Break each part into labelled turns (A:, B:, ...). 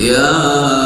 A: تشكرون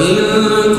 A: الله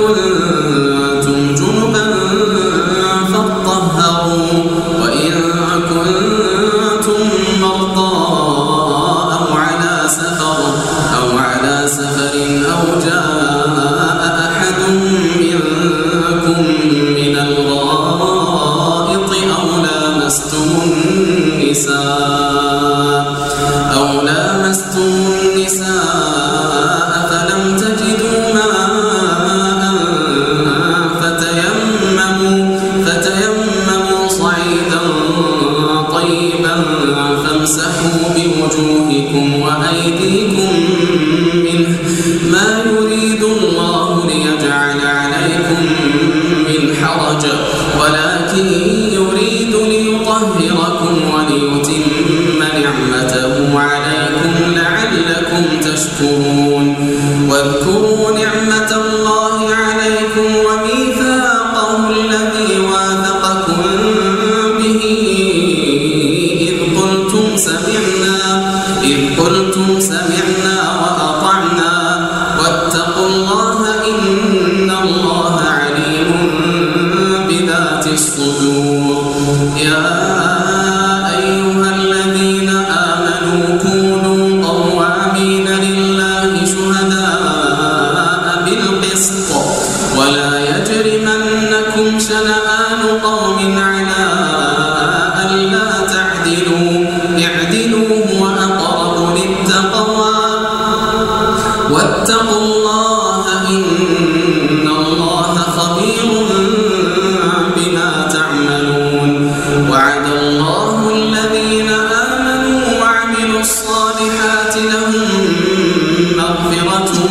A: want to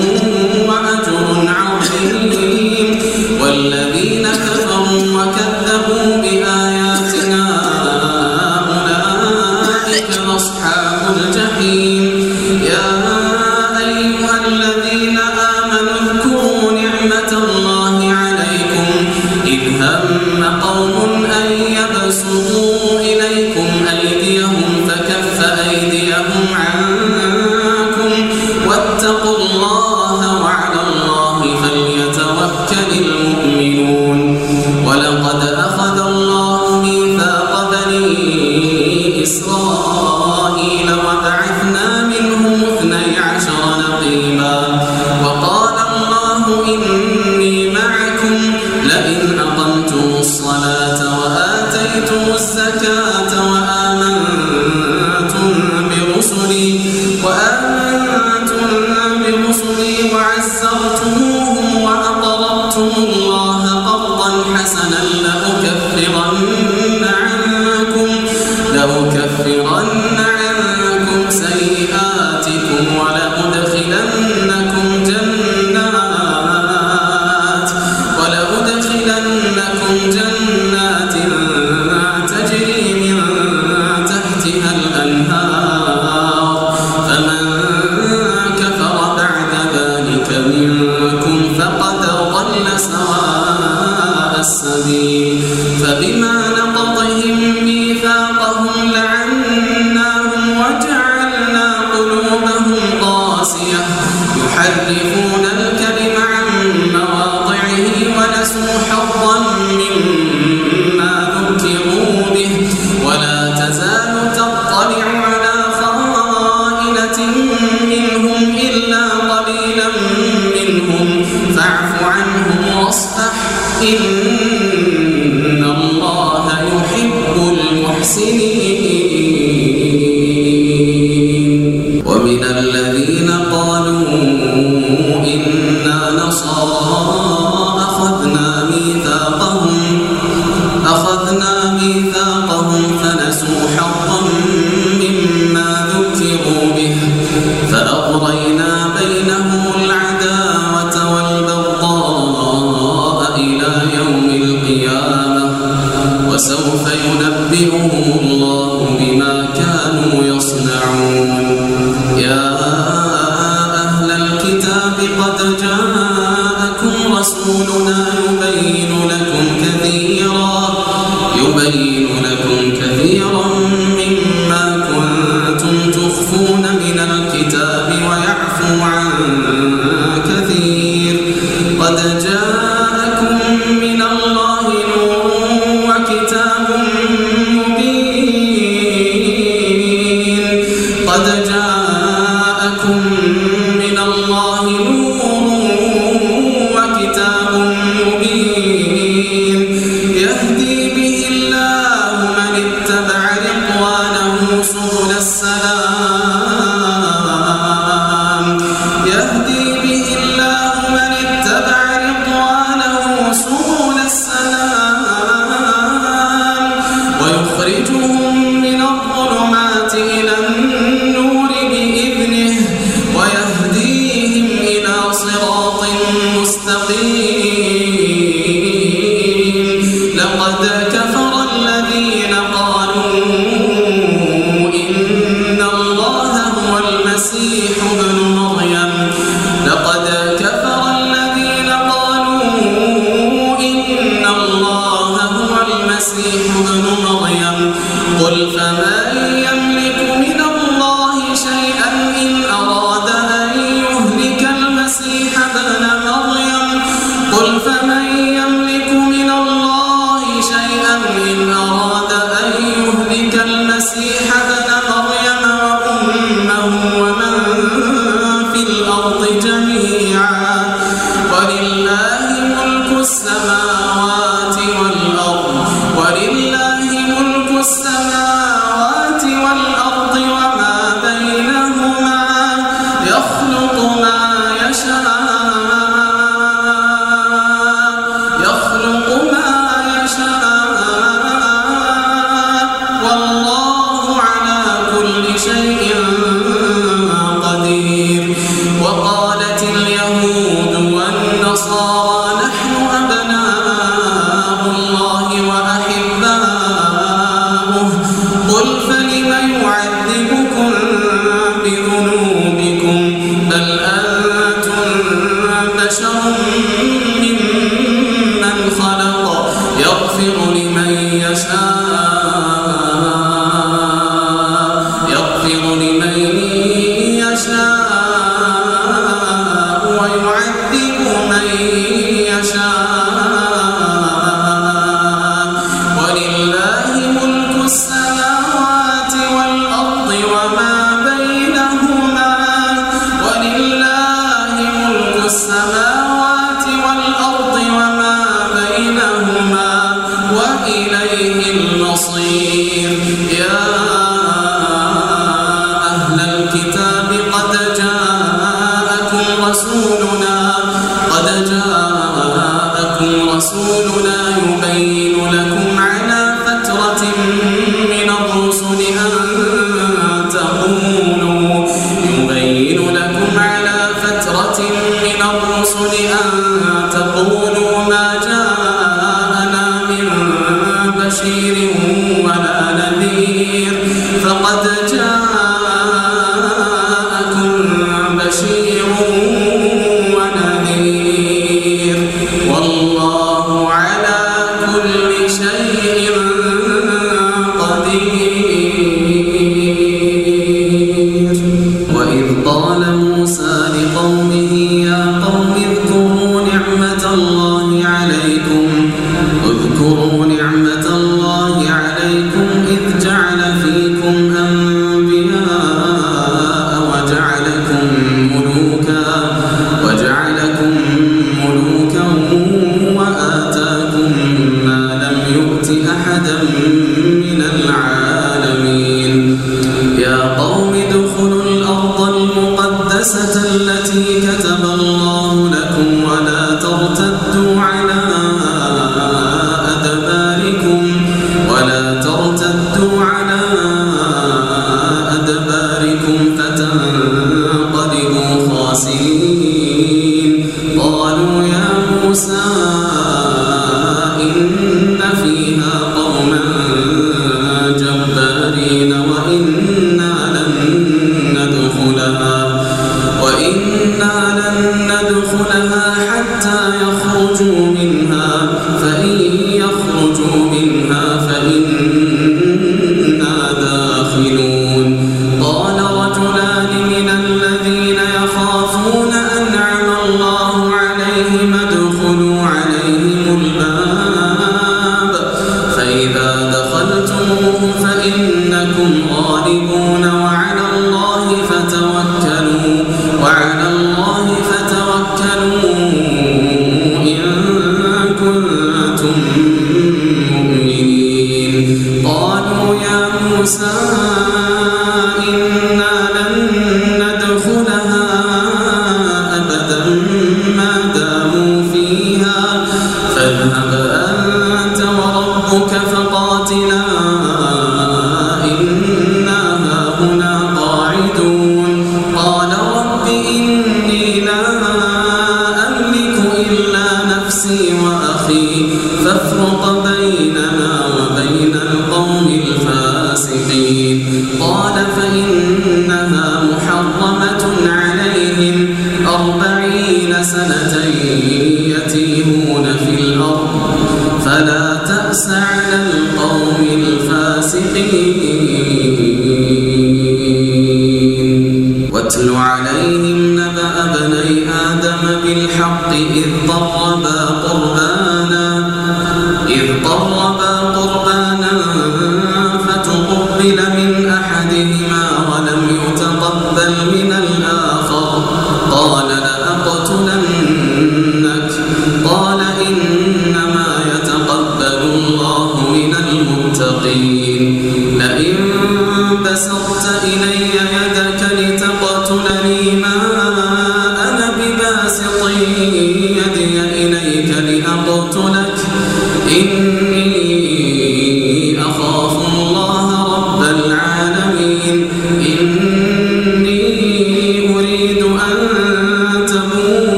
A: المسيح.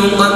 B: قلوبهم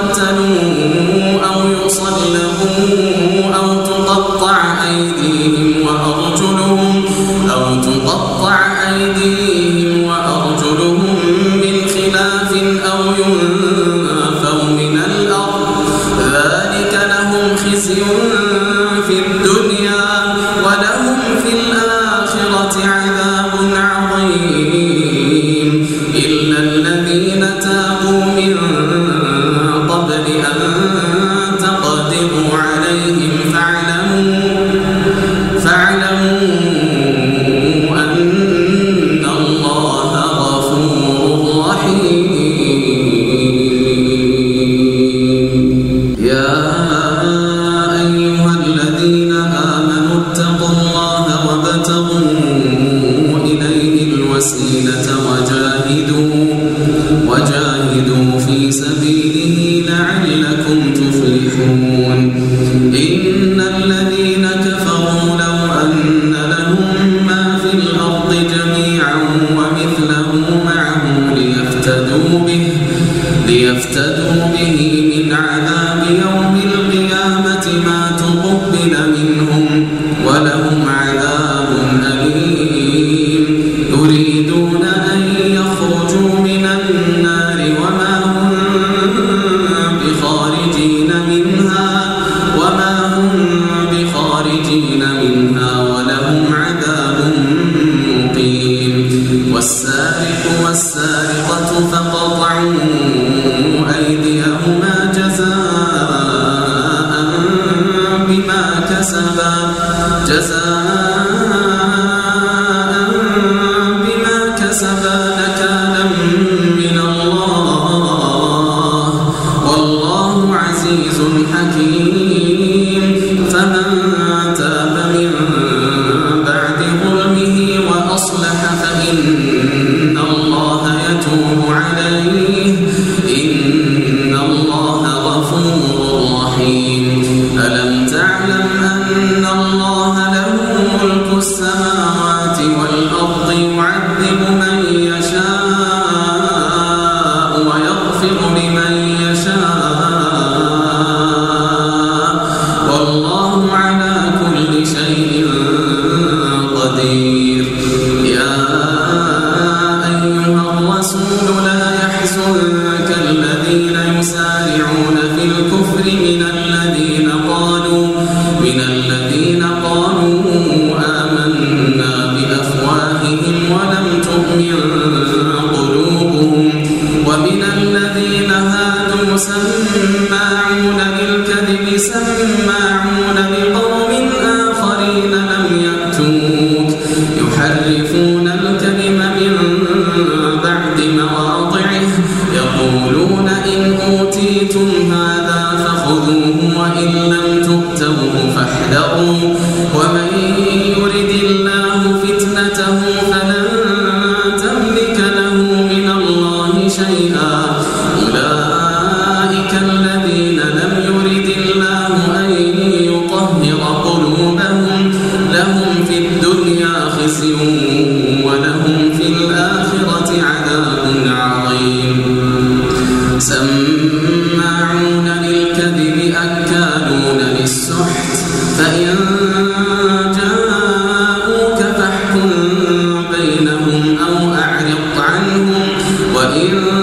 A: أو أعرض عنهم وإن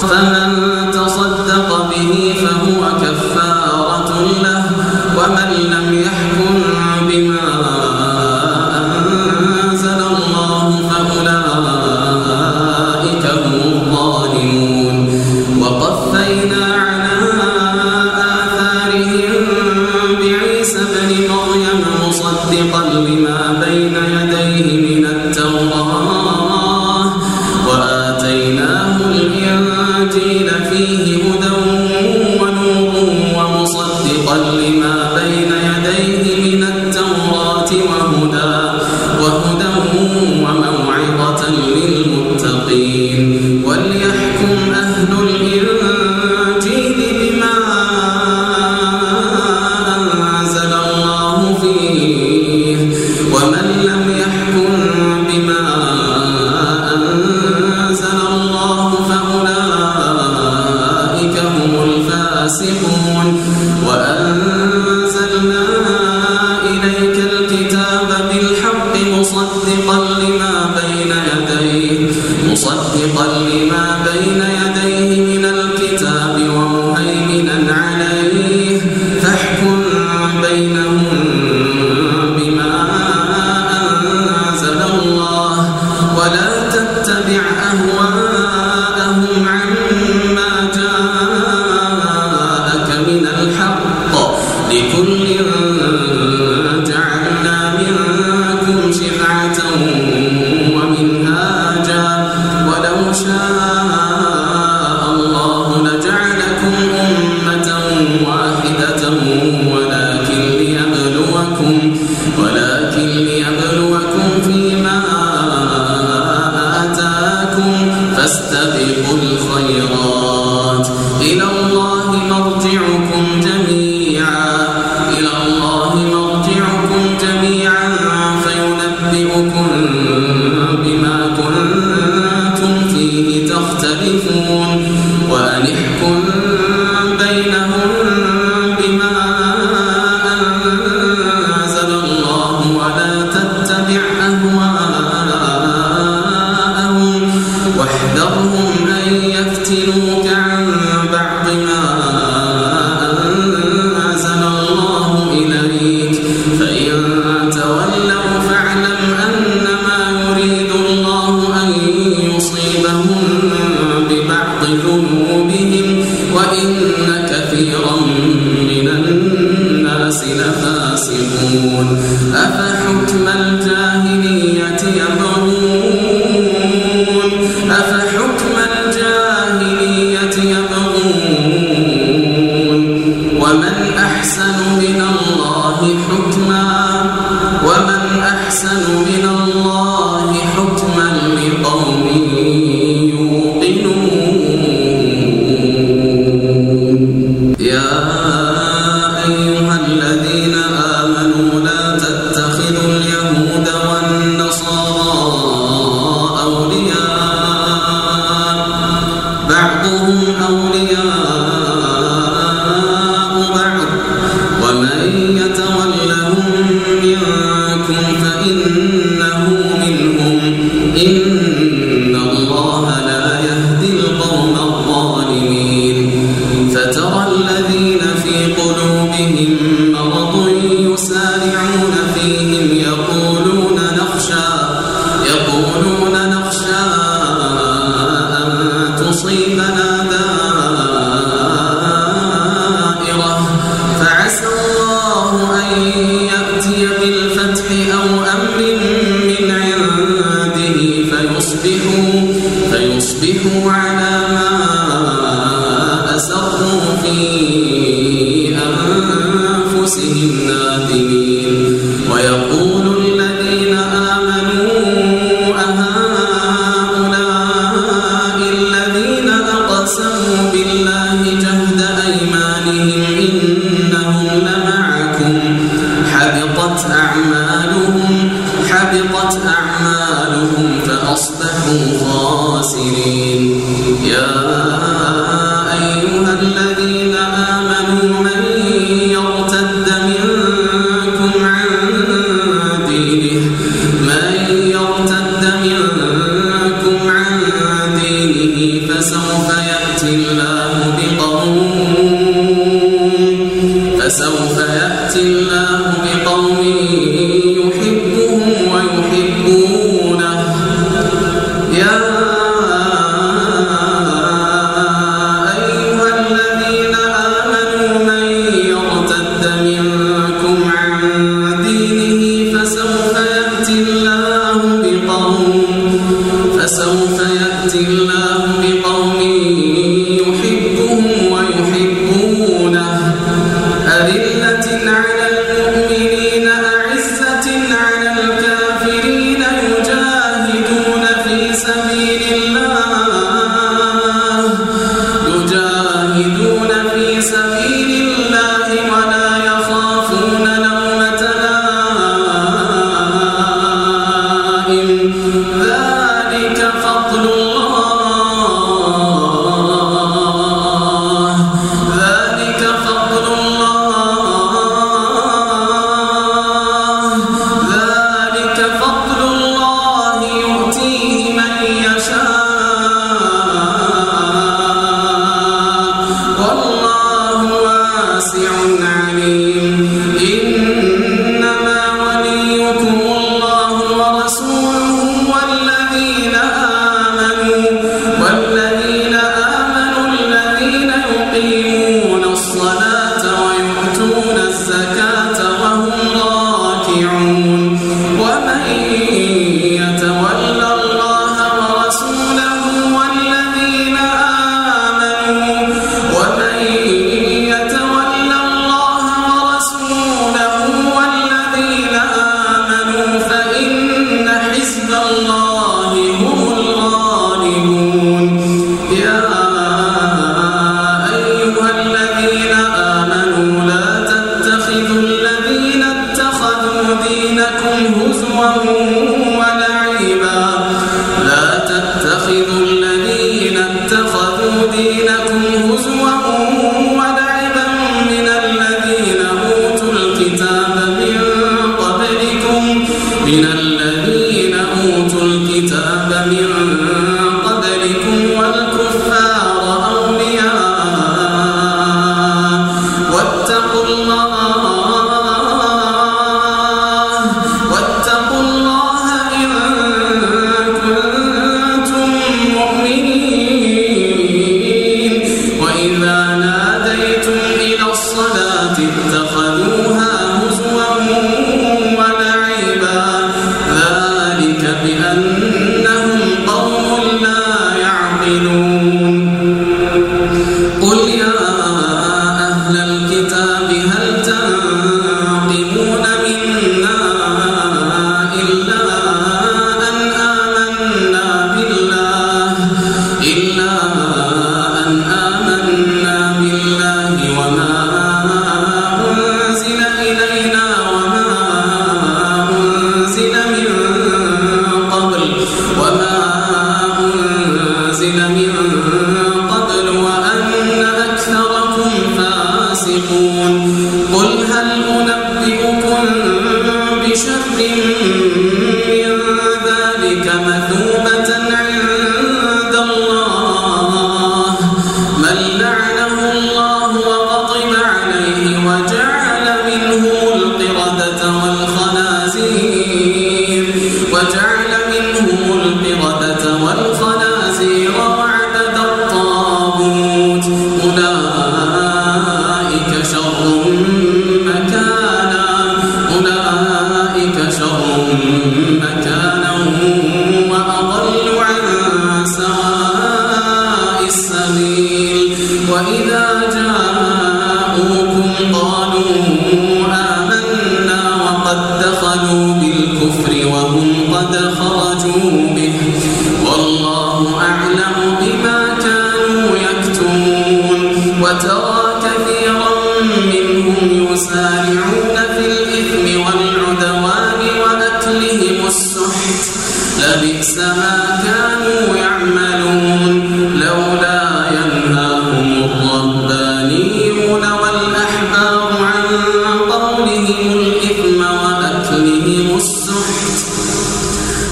A: فمن تصدق به فهو فاستبقوا الخيرات. إلى الله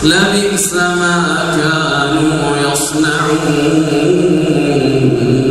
A: إن الله لا يهدي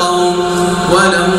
A: القوم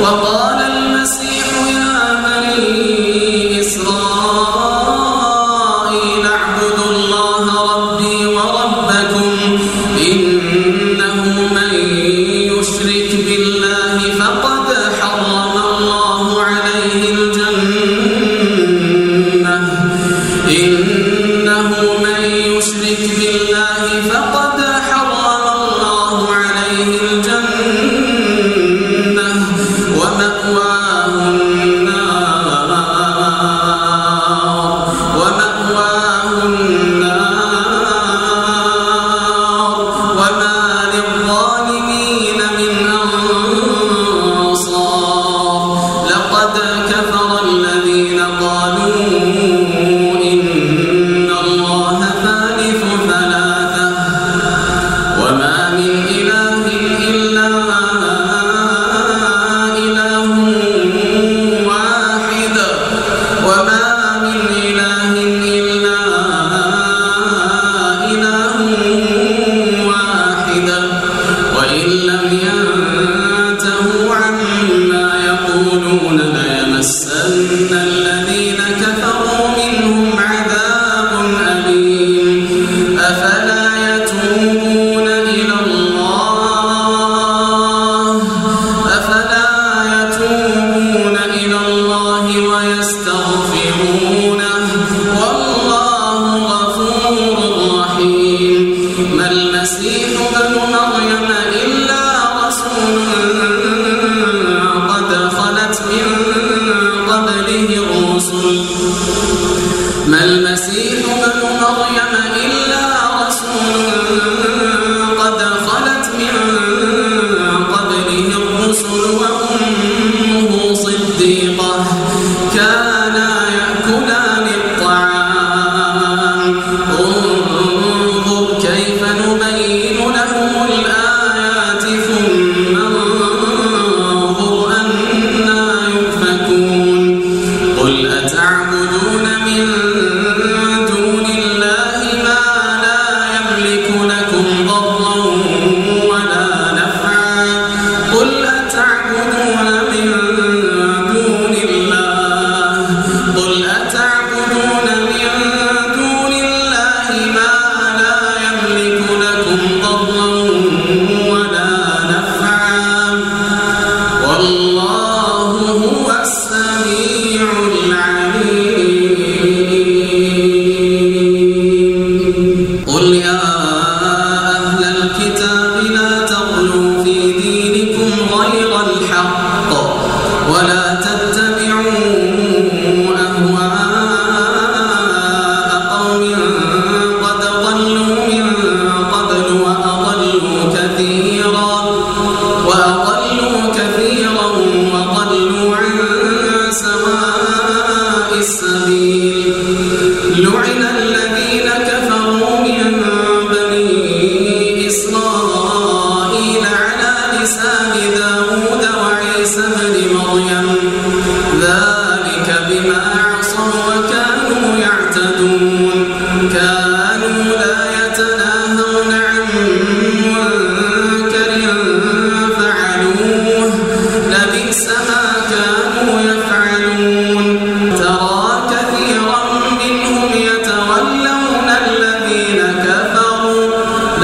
A: ومأواه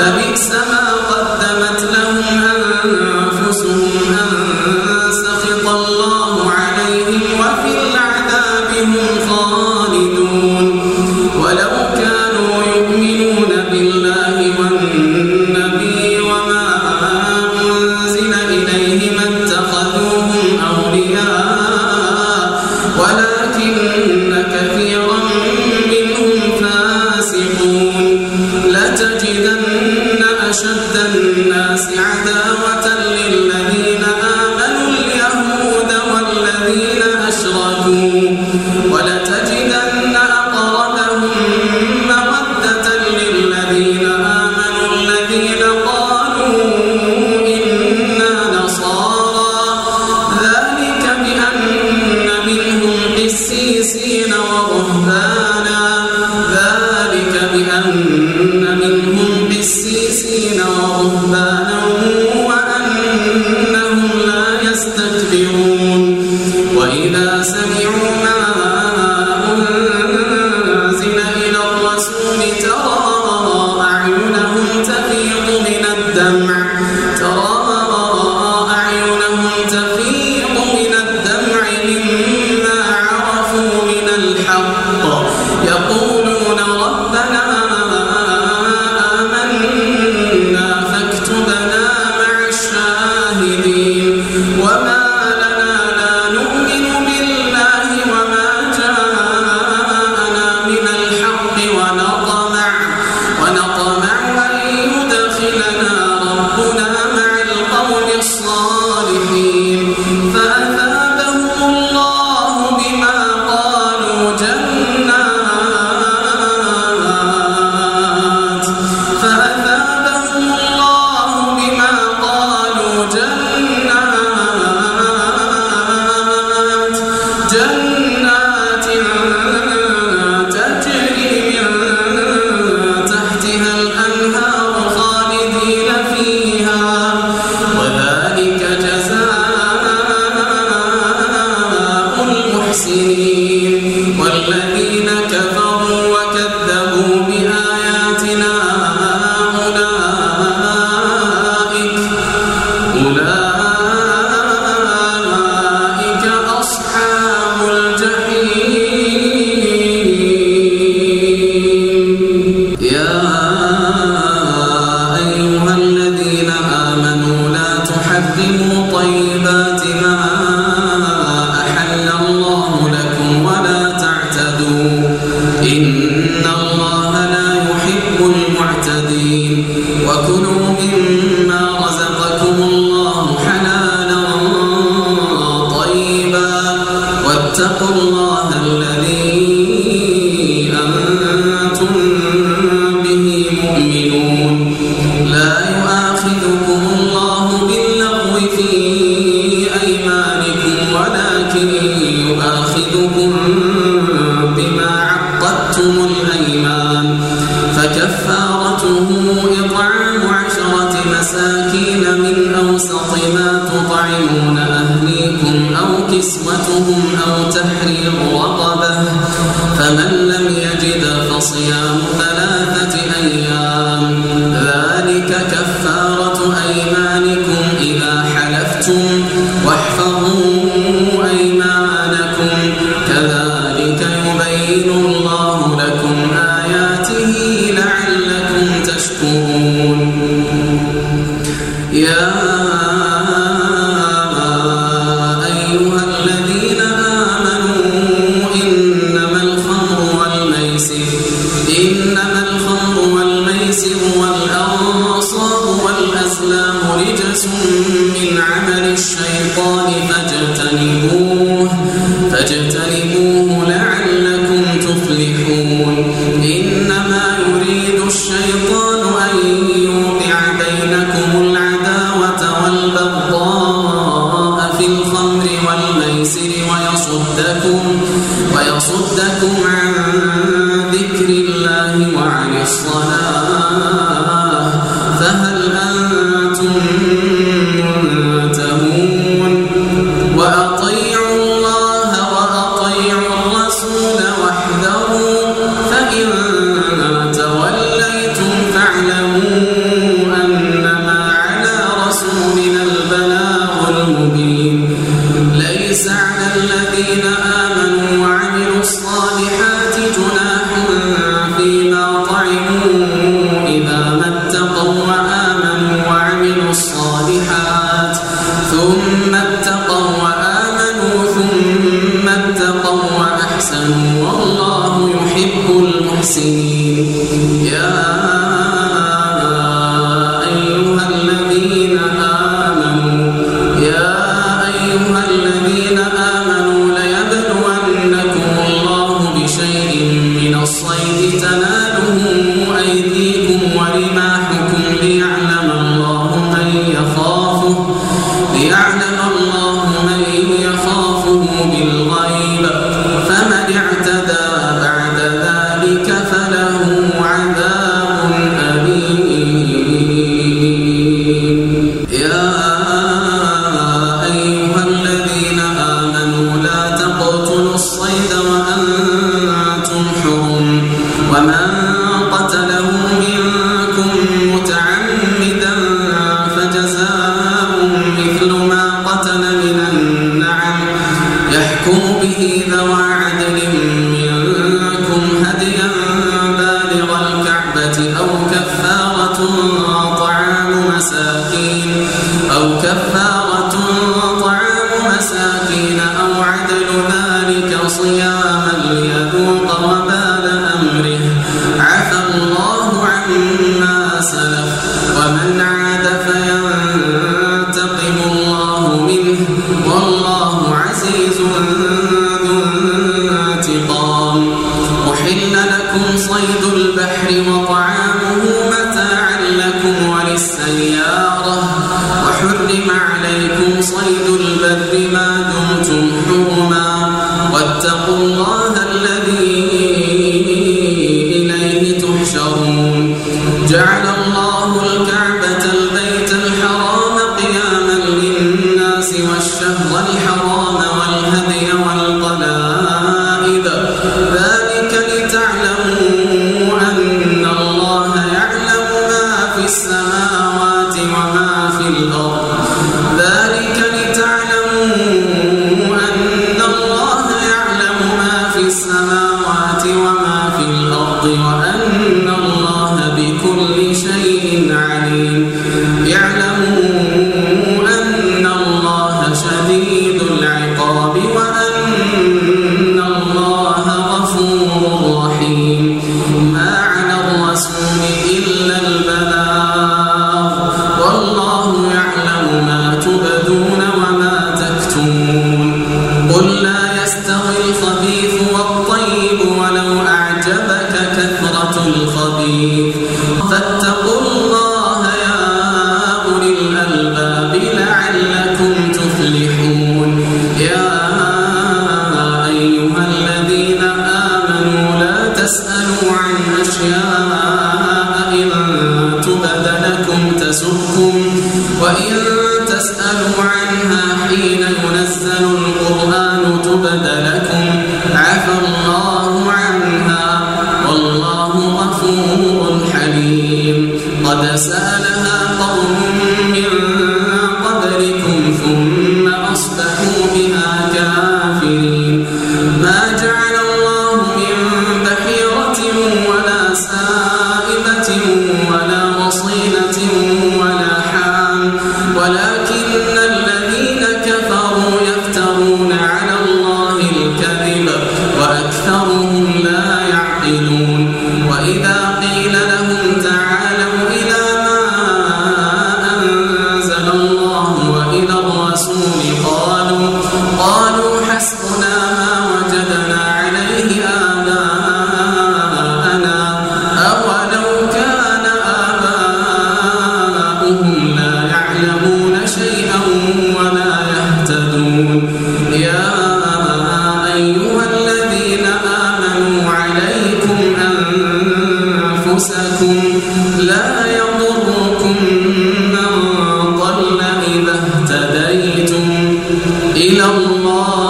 B: لبئس ما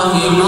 B: أو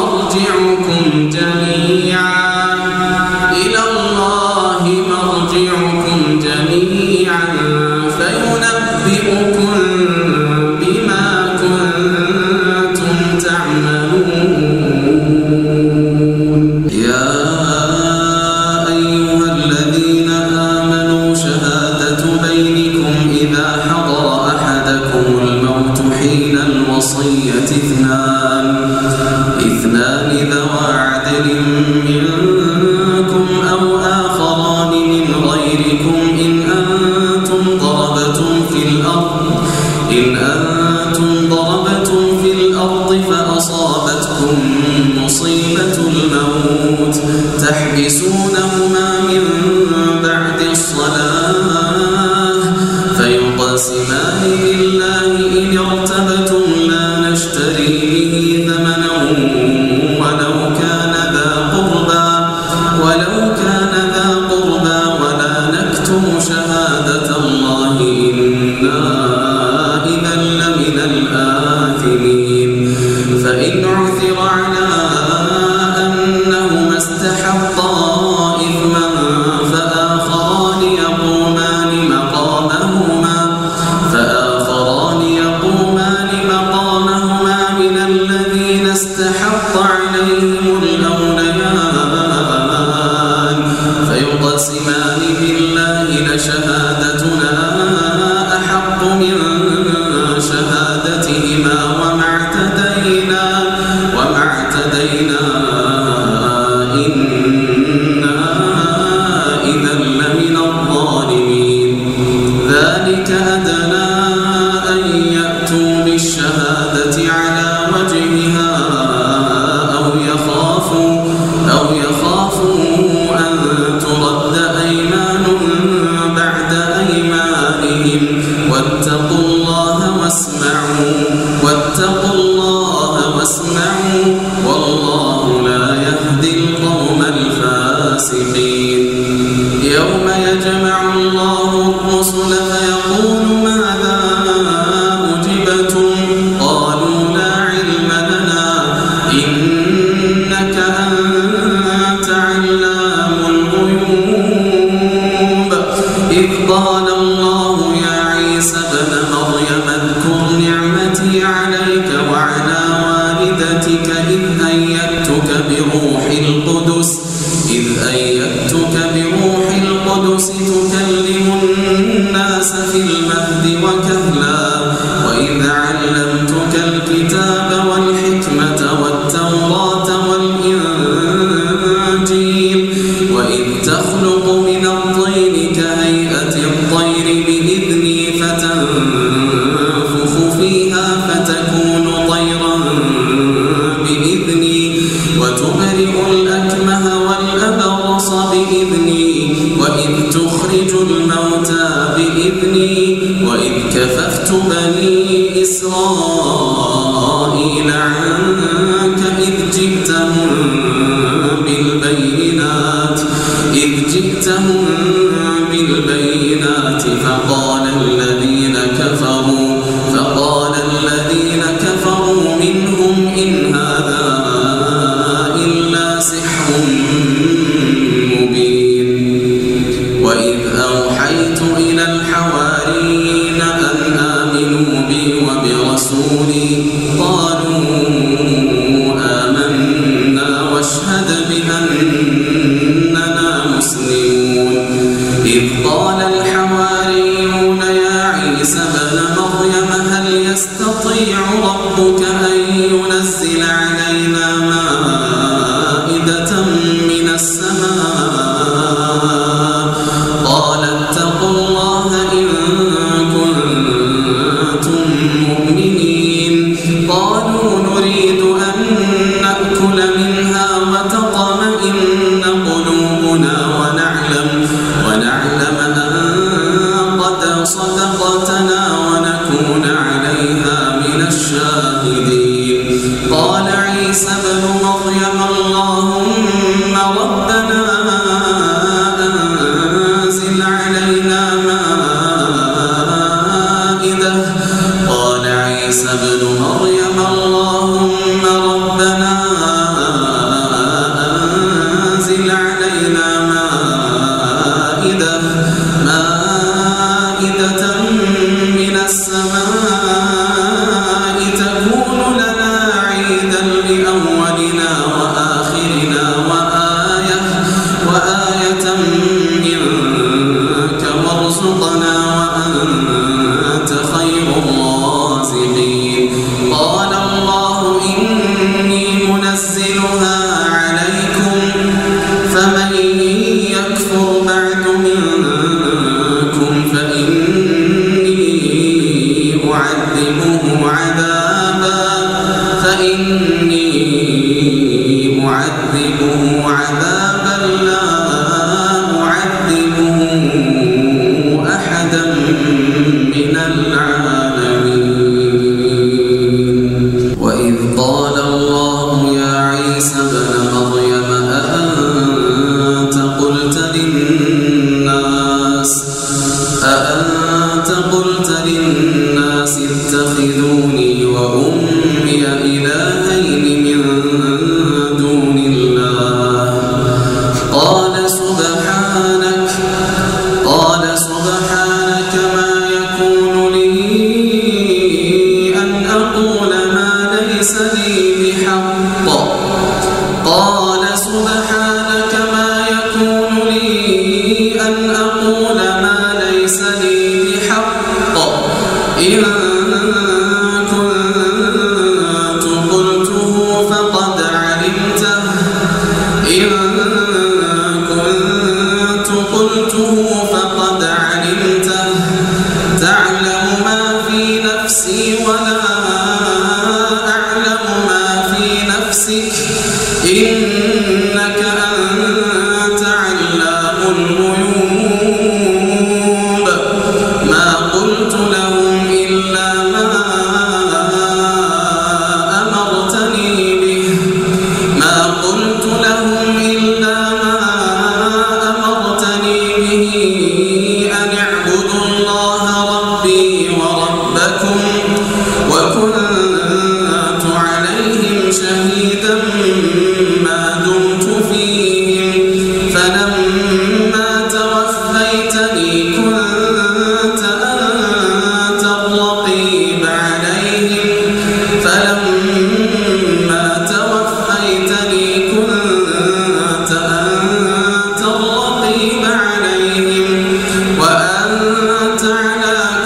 B: رسولي.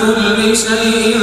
B: كل شيء